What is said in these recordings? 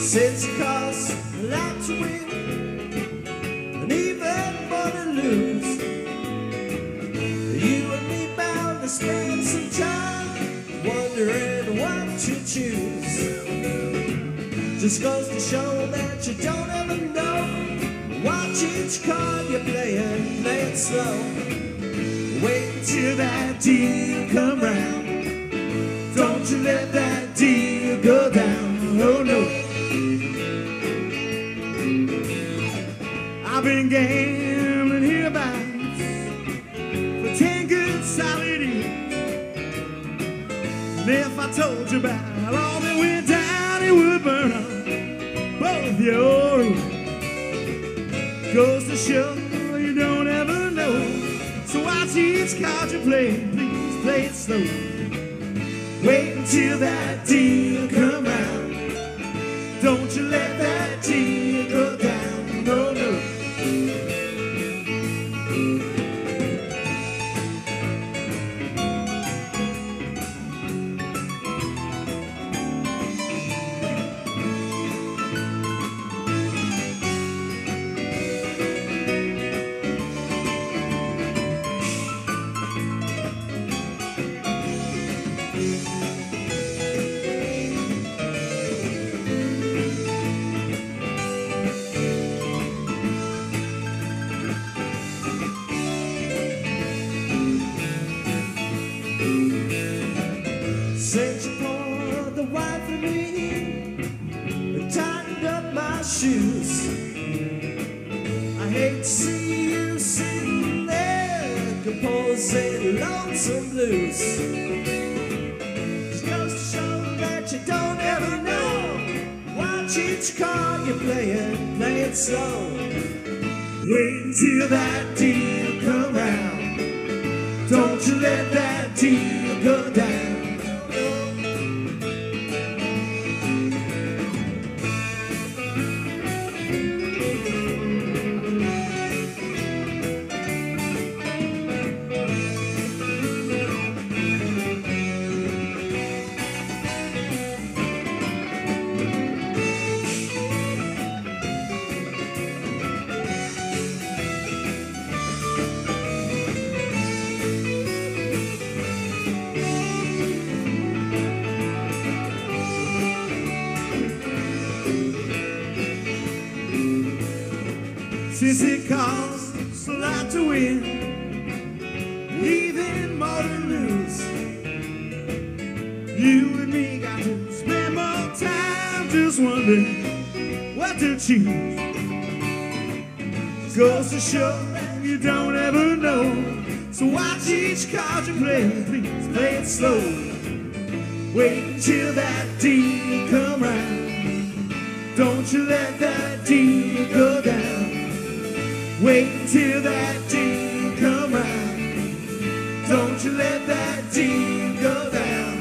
Since it costs to win and even more to lose, you and me bound to spend some time wondering what to choose. Just goes to show that you don't ever know. Watch each card you're playing, play it slow. Wait till that deal come round. Don't you let that deal go down. Oh no. I've been gambling hereabouts for ten good solid years. And if I told you about all that went down, Goes to show you don't ever know. So watch each card you play, please play it slow. Wait until that deal come shoes. I hate to see you sitting there composing lonesome blues. Just goes to show that you don't ever know. Watch each card you're playing, play it slow. Wait until that deal come round. Don't you let that deal go down. Since it costs a lot to win, even more to lose. You and me got to spend more time just wondering what to choose. Goes to show that you don't ever know. So watch each card you play, please play it slow. Wait until that deal come round. Don't you let that deal go down. Wait until that deal come round. Don't you let that deal go down.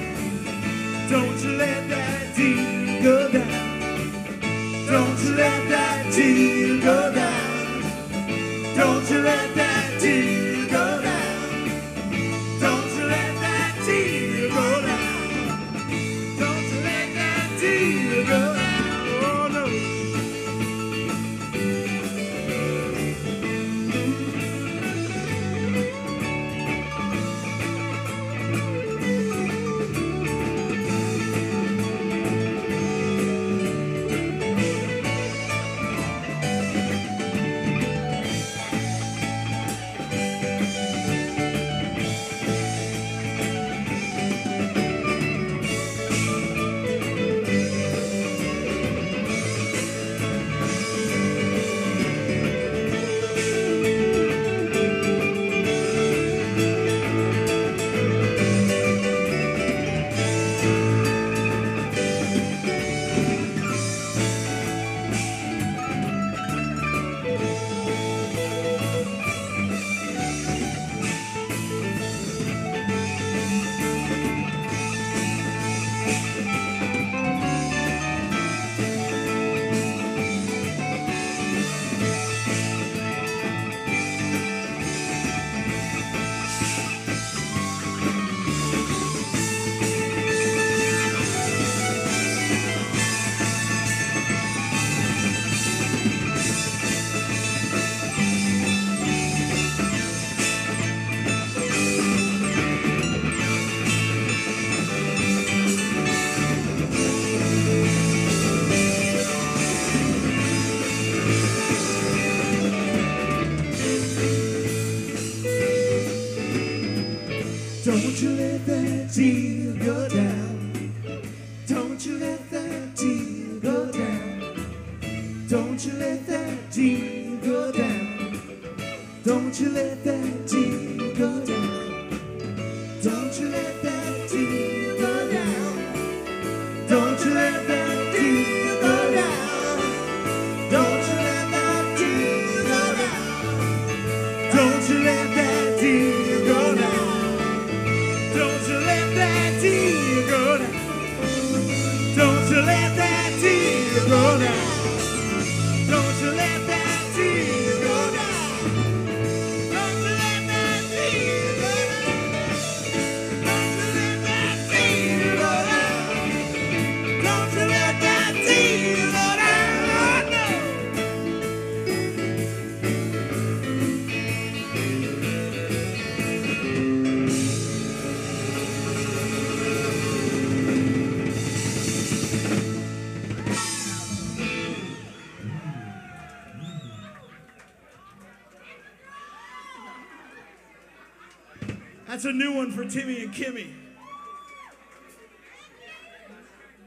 Don't you let that deal go down. Don't you let that deal go down. Don't you let that deal go down. Don't you let that deal go down. Don't you let that deal go down. Don't you know? That's a new one for Timmy and Kimmy.